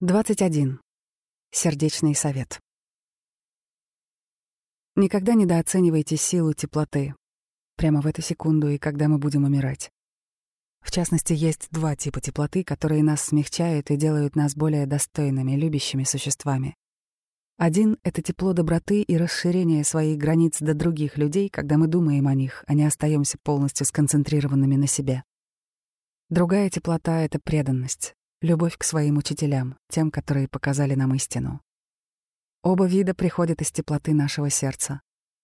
21. Сердечный совет. Никогда недооценивайте силу теплоты. Прямо в эту секунду и когда мы будем умирать. В частности, есть два типа теплоты, которые нас смягчают и делают нас более достойными, любящими существами. Один — это тепло доброты и расширение своих границ до других людей, когда мы думаем о них, а не остаемся полностью сконцентрированными на себе. Другая теплота — это преданность, любовь к своим учителям, тем, которые показали нам истину. Оба вида приходят из теплоты нашего сердца.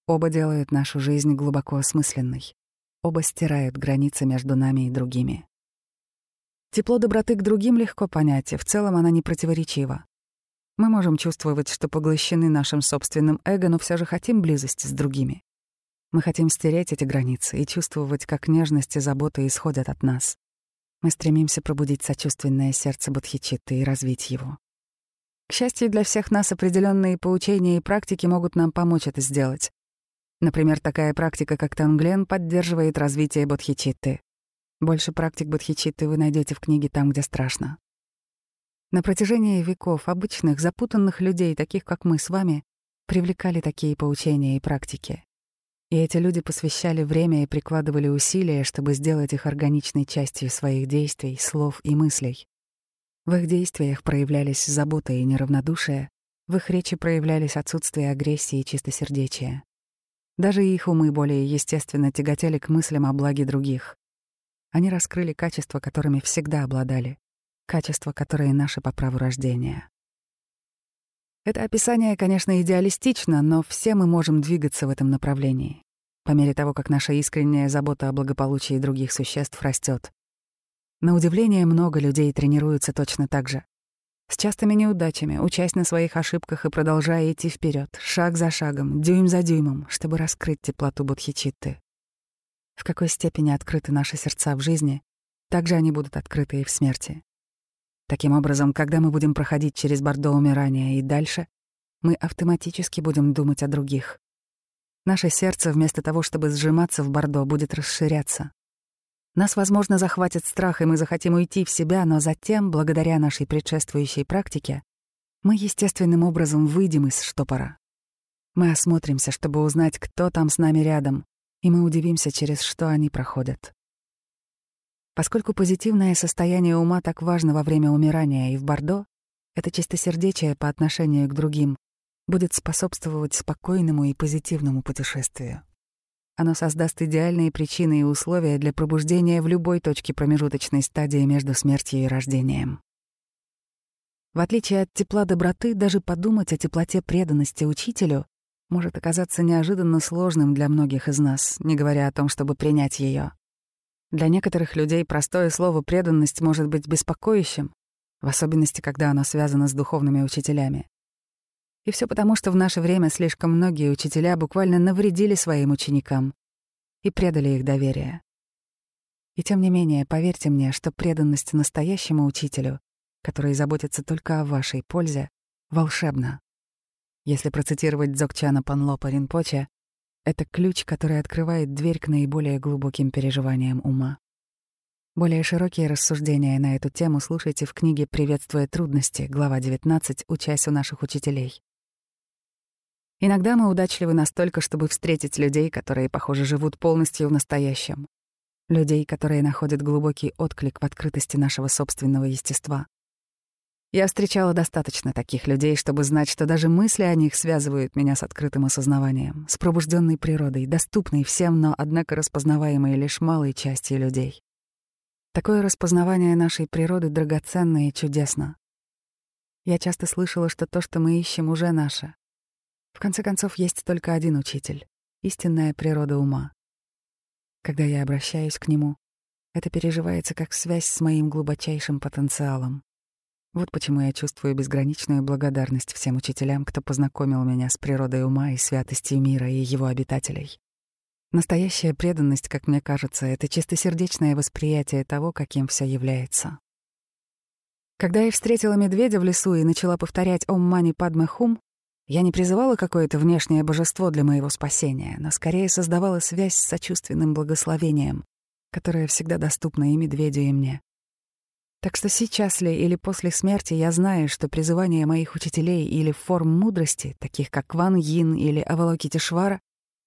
Оба делают нашу жизнь глубоко осмысленной. Оба стирают границы между нами и другими. Тепло доброты к другим легко понять, и в целом она не противоречива. Мы можем чувствовать, что поглощены нашим собственным эго, но все же хотим близости с другими. Мы хотим стереть эти границы и чувствовать, как нежность и забота исходят от нас. Мы стремимся пробудить сочувственное сердце Бодхичитты и развить его. К счастью для всех нас, определенные поучения и практики могут нам помочь это сделать. Например, такая практика, как Танглен, поддерживает развитие Бодхичитты. Больше практик Бодхичитты вы найдете в книге «Там, где страшно». На протяжении веков обычных, запутанных людей, таких как мы с вами, привлекали такие поучения и практики. И эти люди посвящали время и прикладывали усилия, чтобы сделать их органичной частью своих действий, слов и мыслей. В их действиях проявлялись забота и неравнодушие, в их речи проявлялись отсутствие агрессии и чистосердечия. Даже их умы более естественно тяготели к мыслям о благе других. Они раскрыли качества, которыми всегда обладали, качества, которые наши по праву рождения. Это описание, конечно, идеалистично, но все мы можем двигаться в этом направлении по мере того, как наша искренняя забота о благополучии других существ растет. На удивление, много людей тренируются точно так же. С частыми неудачами, учась на своих ошибках и продолжая идти вперед, шаг за шагом, дюйм за дюймом, чтобы раскрыть теплоту Бодхичитты. В какой степени открыты наши сердца в жизни, так же они будут открыты и в смерти. Таким образом, когда мы будем проходить через бордо умирания и дальше, мы автоматически будем думать о других. Наше сердце, вместо того, чтобы сжиматься в бордо, будет расширяться. Нас, возможно, захватит страх, и мы захотим уйти в себя, но затем, благодаря нашей предшествующей практике, мы естественным образом выйдем из штопора. Мы осмотримся, чтобы узнать, кто там с нами рядом, и мы удивимся, через что они проходят. Поскольку позитивное состояние ума так важно во время умирания и в Бордо, это чистосердечие по отношению к другим, будет способствовать спокойному и позитивному путешествию. Оно создаст идеальные причины и условия для пробуждения в любой точке промежуточной стадии между смертью и рождением. В отличие от тепла доброты, даже подумать о теплоте преданности учителю может оказаться неожиданно сложным для многих из нас, не говоря о том, чтобы принять ее. Для некоторых людей простое слово «преданность» может быть беспокоящим, в особенности, когда оно связано с духовными учителями. И все потому, что в наше время слишком многие учителя буквально навредили своим ученикам и предали их доверие. И тем не менее, поверьте мне, что преданность настоящему учителю, который заботится только о вашей пользе, волшебна. Если процитировать Дзогчана Панлопа Ринпоче, это ключ, который открывает дверь к наиболее глубоким переживаниям ума. Более широкие рассуждения на эту тему слушайте в книге «Приветствуя трудности», глава 19, учась у наших учителей. Иногда мы удачливы настолько, чтобы встретить людей, которые, похоже, живут полностью в настоящем. Людей, которые находят глубокий отклик в открытости нашего собственного естества. Я встречала достаточно таких людей, чтобы знать, что даже мысли о них связывают меня с открытым осознаванием, с пробужденной природой, доступной всем, но, однако, распознаваемой лишь малой части людей. Такое распознавание нашей природы драгоценно и чудесно. Я часто слышала, что то, что мы ищем, уже наше, в конце концов, есть только один учитель — истинная природа ума. Когда я обращаюсь к нему, это переживается как связь с моим глубочайшим потенциалом. Вот почему я чувствую безграничную благодарность всем учителям, кто познакомил меня с природой ума и святостью мира и его обитателей. Настоящая преданность, как мне кажется, это чистосердечное восприятие того, каким все является. Когда я встретила медведя в лесу и начала повторять «Ом мани падме хум», я не призывала какое-то внешнее божество для моего спасения, но скорее создавала связь с сочувственным благословением, которое всегда доступно и медведю, и мне. Так что сейчас ли или после смерти я знаю, что призывание моих учителей или форм мудрости, таких как Ван Йин или Авалокитишвара,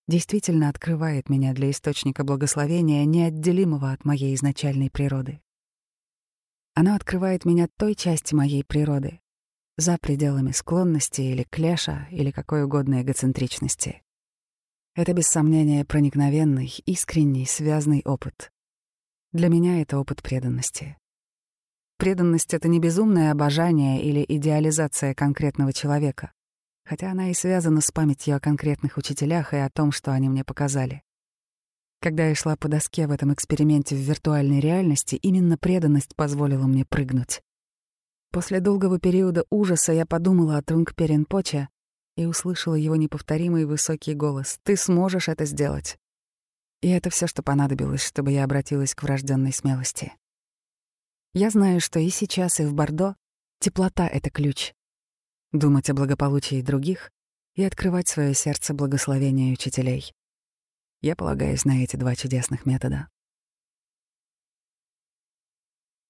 действительно открывает меня для источника благословения, неотделимого от моей изначальной природы. Оно открывает меня той части моей природы, за пределами склонности или клеша или какой угодно эгоцентричности. Это, без сомнения, проникновенный, искренний, связный опыт. Для меня это опыт преданности. Преданность — это не безумное обожание или идеализация конкретного человека, хотя она и связана с памятью о конкретных учителях и о том, что они мне показали. Когда я шла по доске в этом эксперименте в виртуальной реальности, именно преданность позволила мне прыгнуть. После долгого периода ужаса я подумала о Трунгперенпоче и услышала его неповторимый высокий голос «Ты сможешь это сделать». И это все, что понадобилось, чтобы я обратилась к врожденной смелости. Я знаю, что и сейчас, и в Бордо теплота — это ключ. Думать о благополучии других и открывать свое сердце благословения учителей. Я полагаюсь на эти два чудесных метода.